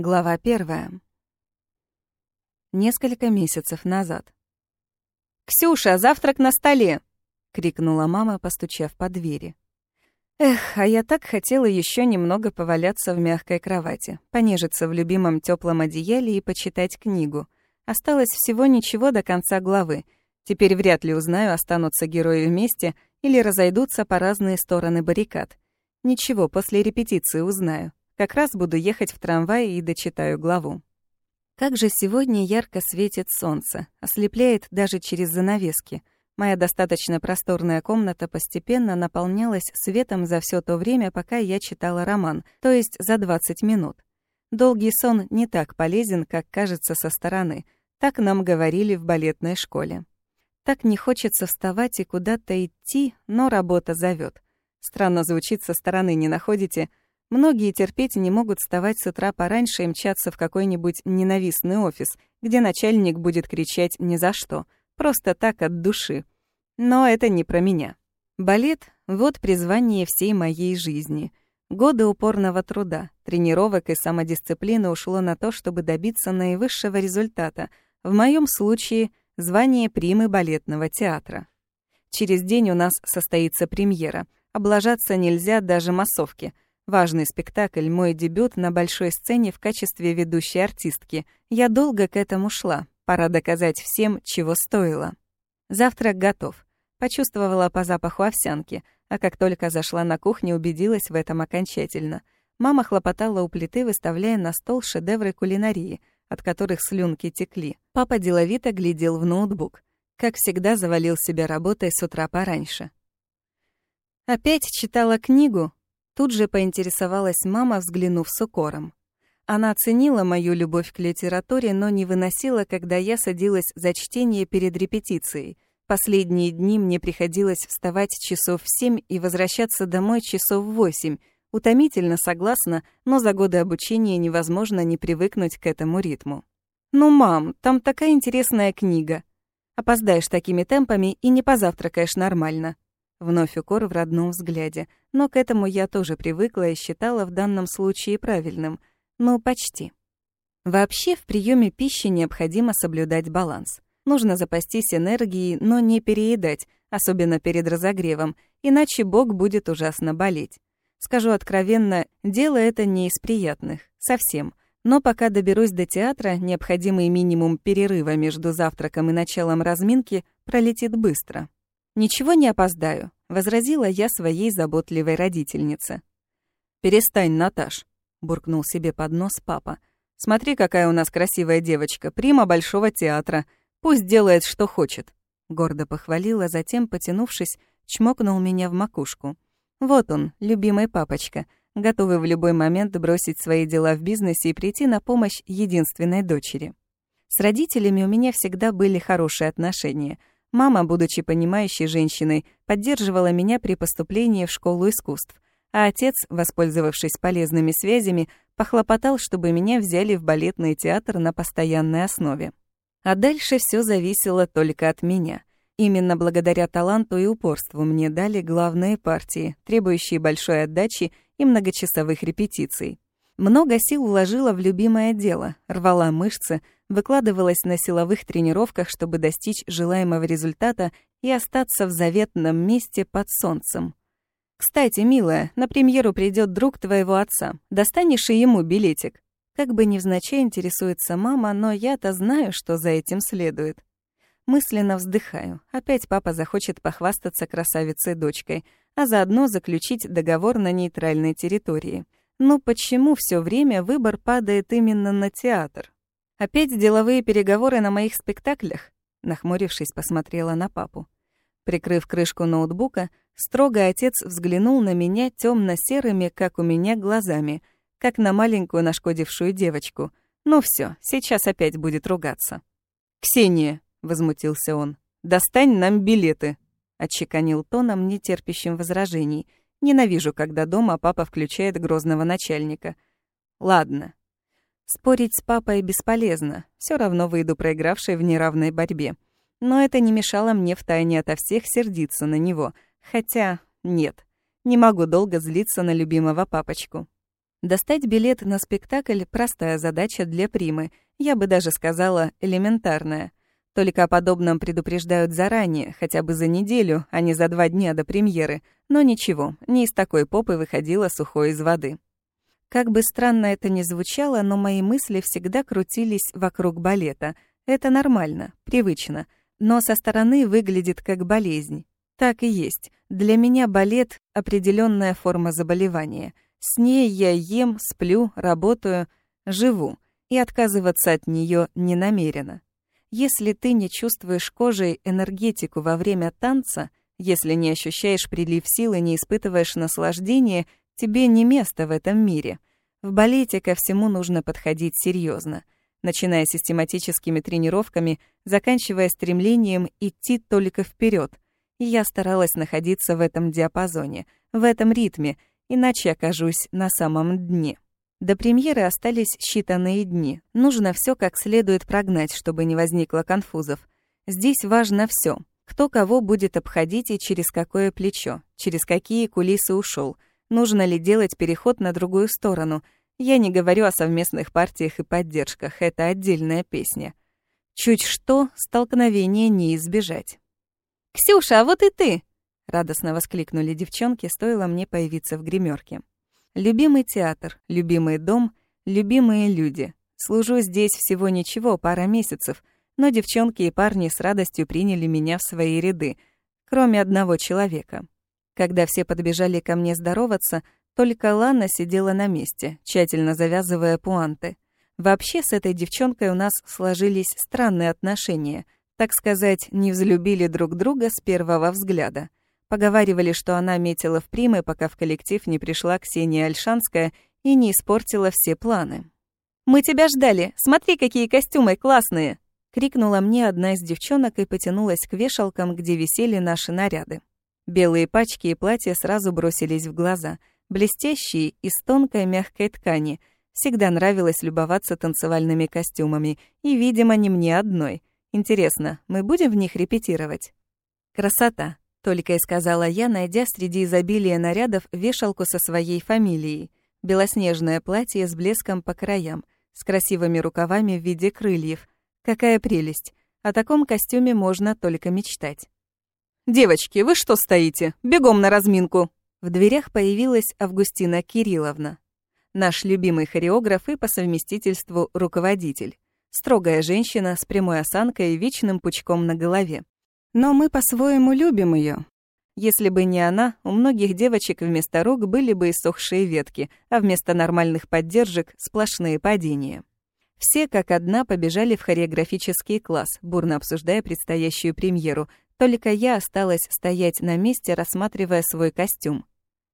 Глава первая. Несколько месяцев назад. «Ксюша, завтрак на столе!» — крикнула мама, постучав по двери. Эх, а я так хотела еще немного поваляться в мягкой кровати, понежиться в любимом теплом одеяле и почитать книгу. Осталось всего ничего до конца главы. Теперь вряд ли узнаю, останутся герои вместе или разойдутся по разные стороны баррикад. Ничего, после репетиции узнаю. Как раз буду ехать в трамвае и дочитаю главу. Как же сегодня ярко светит солнце, ослепляет даже через занавески — Моя достаточно просторная комната постепенно наполнялась светом за все то время, пока я читала роман, то есть за 20 минут. Долгий сон не так полезен, как кажется со стороны. Так нам говорили в балетной школе. Так не хочется вставать и куда-то идти, но работа зовет. Странно звучит со стороны, не находите? Многие терпеть не могут вставать с утра пораньше и мчаться в какой-нибудь ненавистный офис, где начальник будет кричать «ни за что», Просто так от души. Но это не про меня. Балет — вот призвание всей моей жизни. Годы упорного труда, тренировок и самодисциплины ушло на то, чтобы добиться наивысшего результата. В моем случае — звание примы балетного театра. Через день у нас состоится премьера. Облажаться нельзя даже массовке. Важный спектакль, мой дебют на большой сцене в качестве ведущей артистки. Я долго к этому шла, Пора доказать всем, чего стоило. Завтрак готов. Почувствовала по запаху овсянки, а как только зашла на кухню, убедилась в этом окончательно. Мама хлопотала у плиты, выставляя на стол шедевры кулинарии, от которых слюнки текли. Папа деловито глядел в ноутбук. Как всегда, завалил себя работой с утра пораньше. «Опять читала книгу?» Тут же поинтересовалась мама, взглянув с укором. Она оценила мою любовь к литературе, но не выносила, когда я садилась за чтение перед репетицией. Последние дни мне приходилось вставать часов в семь и возвращаться домой часов в восемь. Утомительно, согласна, но за годы обучения невозможно не привыкнуть к этому ритму. «Ну, мам, там такая интересная книга. Опоздаешь такими темпами и не позавтракаешь нормально». Вновь укор в родном взгляде, но к этому я тоже привыкла и считала в данном случае правильным — ну, почти. Вообще, в приеме пищи необходимо соблюдать баланс. Нужно запастись энергией, но не переедать, особенно перед разогревом, иначе бок будет ужасно болеть. Скажу откровенно, дело это не из приятных, совсем. Но пока доберусь до театра, необходимый минимум перерыва между завтраком и началом разминки пролетит быстро. «Ничего не опоздаю», — возразила я своей заботливой родительнице. «Перестань, Наташ», буркнул себе под нос папа. Смотри, какая у нас красивая девочка, прима большого театра. Пусть делает, что хочет. Гордо похвалила, затем, потянувшись, чмокнул меня в макушку. Вот он, любимый папочка, готовый в любой момент бросить свои дела в бизнесе и прийти на помощь единственной дочери. С родителями у меня всегда были хорошие отношения. Мама, будучи понимающей женщиной, поддерживала меня при поступлении в школу искусств а отец, воспользовавшись полезными связями, похлопотал, чтобы меня взяли в балетный театр на постоянной основе. А дальше все зависело только от меня. Именно благодаря таланту и упорству мне дали главные партии, требующие большой отдачи и многочасовых репетиций. Много сил уложила в любимое дело, рвала мышцы, выкладывалась на силовых тренировках, чтобы достичь желаемого результата и остаться в заветном месте под солнцем. «Кстати, милая, на премьеру придет друг твоего отца. Достанешь и ему билетик». Как бы невзначай интересуется мама, но я-то знаю, что за этим следует. Мысленно вздыхаю. Опять папа захочет похвастаться красавицей-дочкой, а заодно заключить договор на нейтральной территории. Ну почему все время выбор падает именно на театр? Опять деловые переговоры на моих спектаклях? Нахмурившись, посмотрела на папу. Прикрыв крышку ноутбука, Строго отец взглянул на меня темно серыми как у меня, глазами, как на маленькую нашкодившую девочку. Ну все, сейчас опять будет ругаться. «Ксения!» — возмутился он. «Достань нам билеты!» — отчеканил тоном, не терпящим возражений. «Ненавижу, когда дома папа включает грозного начальника». «Ладно». Спорить с папой бесполезно, все равно выйду проигравшей в неравной борьбе. Но это не мешало мне втайне ото всех сердиться на него — Хотя нет, не могу долго злиться на любимого папочку. Достать билет на спектакль — простая задача для Примы, я бы даже сказала, элементарная. Только о подобном предупреждают заранее, хотя бы за неделю, а не за два дня до премьеры. Но ничего, не из такой попы выходила сухой из воды. Как бы странно это ни звучало, но мои мысли всегда крутились вокруг балета. Это нормально, привычно, но со стороны выглядит как болезнь. Так и есть. Для меня балет — определенная форма заболевания — с ней я ем, сплю, работаю, живу, и отказываться от нее не намерена. Если ты не чувствуешь кожей энергетику во время танца, если не ощущаешь прилив сил и не испытываешь наслаждения, тебе не место в этом мире. В балете ко всему нужно подходить серьезно, начиная систематическими тренировками, заканчивая стремлением идти только вперед. Я старалась находиться в этом диапазоне, в этом ритме, иначе окажусь на самом дне. До премьеры остались считанные дни. Нужно все как следует прогнать, чтобы не возникло конфузов. Здесь важно все: Кто кого будет обходить и через какое плечо, через какие кулисы ушел, нужно ли делать переход на другую сторону. Я не говорю о совместных партиях и поддержках, это отдельная песня. Чуть что, столкновения не избежать. «Ксюша, а вот и ты!» Радостно воскликнули девчонки, стоило мне появиться в гримерке. Любимый театр, любимый дом, любимые люди. Служу здесь всего ничего, пара месяцев, но девчонки и парни с радостью приняли меня в свои ряды, кроме одного человека. Когда все подбежали ко мне здороваться, только Лана сидела на месте, тщательно завязывая пуанты. Вообще с этой девчонкой у нас сложились странные отношения. Так сказать, не взлюбили друг друга с первого взгляда. Поговаривали, что она метила в примы, пока в коллектив не пришла Ксения Альшанская и не испортила все планы. «Мы тебя ждали! Смотри, какие костюмы классные!» — крикнула мне одна из девчонок и потянулась к вешалкам, где висели наши наряды. Белые пачки и платья сразу бросились в глаза, блестящие, из тонкой мягкой ткани. Всегда нравилось любоваться танцевальными костюмами, и, видимо, не мне одной. Интересно, мы будем в них репетировать? Красота! Только и сказала я, найдя среди изобилия нарядов вешалку со своей фамилией. Белоснежное платье с блеском по краям, с красивыми рукавами в виде крыльев. Какая прелесть! О таком костюме можно только мечтать. «Девочки, вы что стоите? Бегом на разминку!» В дверях появилась Августина Кирилловна. Наш любимый хореограф и по совместительству руководитель. Строгая женщина с прямой осанкой и вечным пучком на голове. Но мы по-своему любим ее. Если бы не она, у многих девочек вместо рук были бы иссохшие ветки, а вместо нормальных поддержек — сплошные падения. Все как одна побежали в хореографический класс, бурно обсуждая предстоящую премьеру. Только я осталась стоять на месте, рассматривая свой костюм.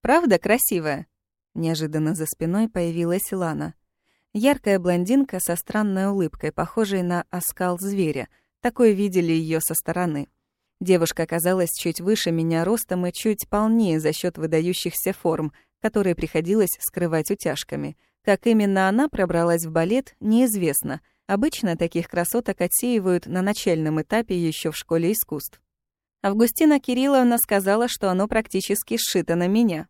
«Правда красивая?» Неожиданно за спиной появилась Лана. Яркая блондинка со странной улыбкой, похожей на оскал зверя. Такой видели ее со стороны. Девушка оказалась чуть выше меня ростом и чуть полнее за счет выдающихся форм, которые приходилось скрывать утяжками. Как именно она пробралась в балет, неизвестно. Обычно таких красоток отсеивают на начальном этапе еще в школе искусств. Августина Кирилловна сказала, что оно практически сшито на меня.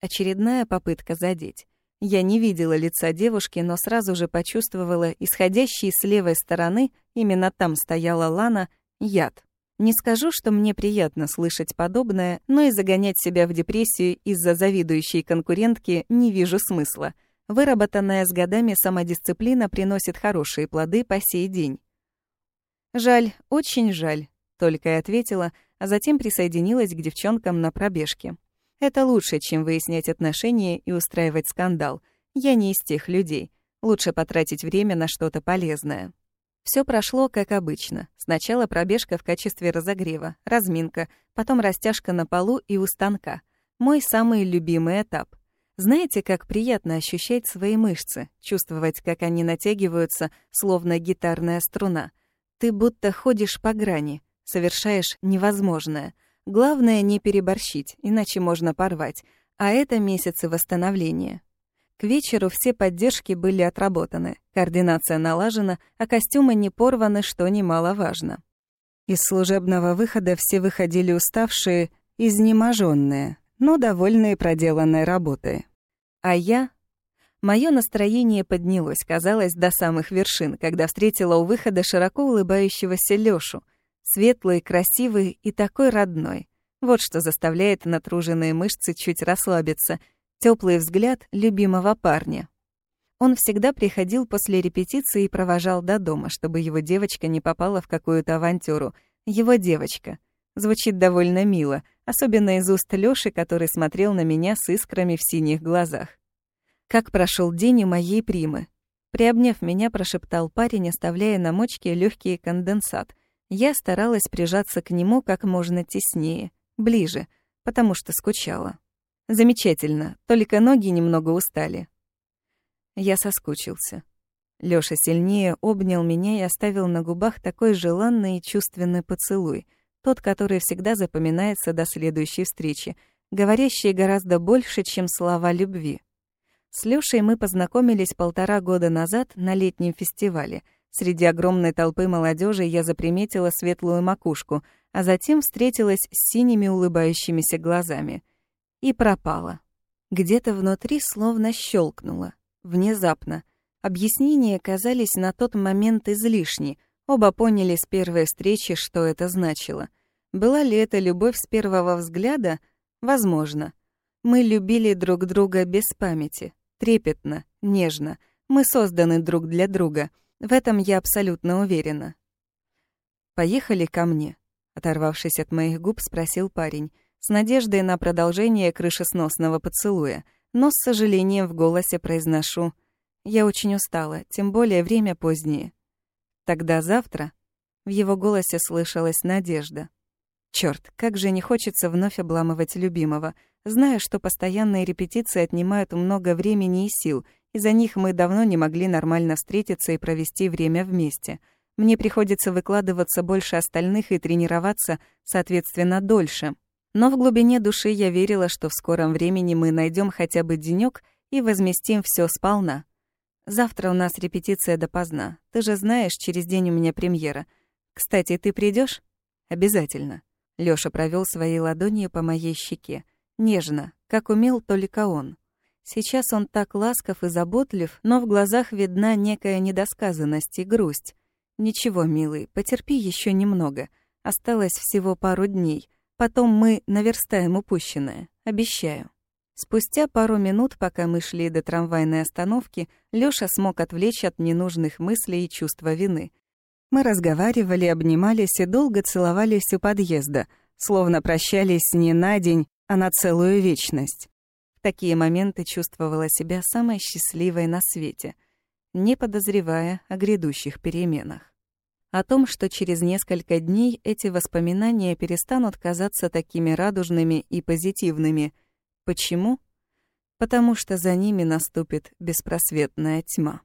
Очередная попытка задеть. Я не видела лица девушки, но сразу же почувствовала исходящий с левой стороны, именно там стояла Лана, яд. Не скажу, что мне приятно слышать подобное, но и загонять себя в депрессию из-за завидующей конкурентки не вижу смысла. Выработанная с годами самодисциплина приносит хорошие плоды по сей день. «Жаль, очень жаль», — только и ответила, а затем присоединилась к девчонкам на пробежке. «Это лучше, чем выяснять отношения и устраивать скандал. Я не из тех людей. Лучше потратить время на что-то полезное». Все прошло как обычно. Сначала пробежка в качестве разогрева, разминка, потом растяжка на полу и у станка. Мой самый любимый этап. Знаете, как приятно ощущать свои мышцы, чувствовать, как они натягиваются, словно гитарная струна. Ты будто ходишь по грани, совершаешь невозможное. Главное не переборщить, иначе можно порвать. А это месяцы восстановления. К вечеру все поддержки были отработаны, координация налажена, а костюмы не порваны, что немаловажно. Из служебного выхода все выходили уставшие, изнеможенные, но довольные проделанной работой. А я Моё настроение поднялось, казалось, до самых вершин, когда встретила у выхода широко улыбающегося Лёшу. Светлый, красивый и такой родной. Вот что заставляет натруженные мышцы чуть расслабиться. Тёплый взгляд любимого парня. Он всегда приходил после репетиции и провожал до дома, чтобы его девочка не попала в какую-то авантюру. Его девочка. Звучит довольно мило, особенно из уст Лёши, который смотрел на меня с искрами в синих глазах. Как прошел день у моей примы. Приобняв меня, прошептал парень, оставляя на мочке легкий конденсат. Я старалась прижаться к нему как можно теснее, ближе, потому что скучала. Замечательно, только ноги немного устали. Я соскучился. Лёша сильнее обнял меня и оставил на губах такой желанный и чувственный поцелуй, тот, который всегда запоминается до следующей встречи, говорящий гораздо больше, чем слова любви. С Лёшей мы познакомились полтора года назад на летнем фестивале — Среди огромной толпы молодежи я заприметила светлую макушку, а затем встретилась с синими улыбающимися глазами. И пропала. Где-то внутри словно щелкнуло. Внезапно. Объяснения казались на тот момент излишни. Оба поняли с первой встречи, что это значило. Была ли это любовь с первого взгляда? Возможно. Мы любили друг друга без памяти, трепетно, нежно. Мы созданы друг для друга — в этом я абсолютно уверена. «Поехали ко мне», — оторвавшись от моих губ, спросил парень, с надеждой на продолжение крышесносного поцелуя, но с сожалением в голосе произношу «Я очень устала, тем более время позднее». «Тогда завтра?» В его голосе слышалась надежда. Черт, как же не хочется вновь обламывать любимого, зная, что постоянные репетиции отнимают много времени и сил — из-за них мы давно не могли нормально встретиться и провести время вместе. Мне приходится выкладываться больше остальных и тренироваться, соответственно, дольше. Но в глубине души я верила, что в скором времени мы найдем хотя бы денёк и возместим все сполна. Завтра у нас репетиция допоздна. Ты же знаешь, через день у меня премьера. Кстати, ты придешь? Обязательно. Лёша провёл своей ладонью по моей щеке. Нежно, как умел только он. Сейчас он так ласков и заботлив, но в глазах видна некая недосказанность и грусть. «Ничего, милый, потерпи еще немного. Осталось всего пару дней. Потом мы наверстаем упущенное. Обещаю». Спустя пару минут, пока мы шли до трамвайной остановки, Лёша смог отвлечь от ненужных мыслей и чувства вины. Мы разговаривали, обнимались и долго целовались у подъезда, словно прощались не на день, а на целую вечность такие моменты чувствовала себя самой счастливой на свете, не подозревая о грядущих переменах. О том, что через несколько дней эти воспоминания перестанут казаться такими радужными и позитивными. Почему? Потому что за ними наступит беспросветная тьма.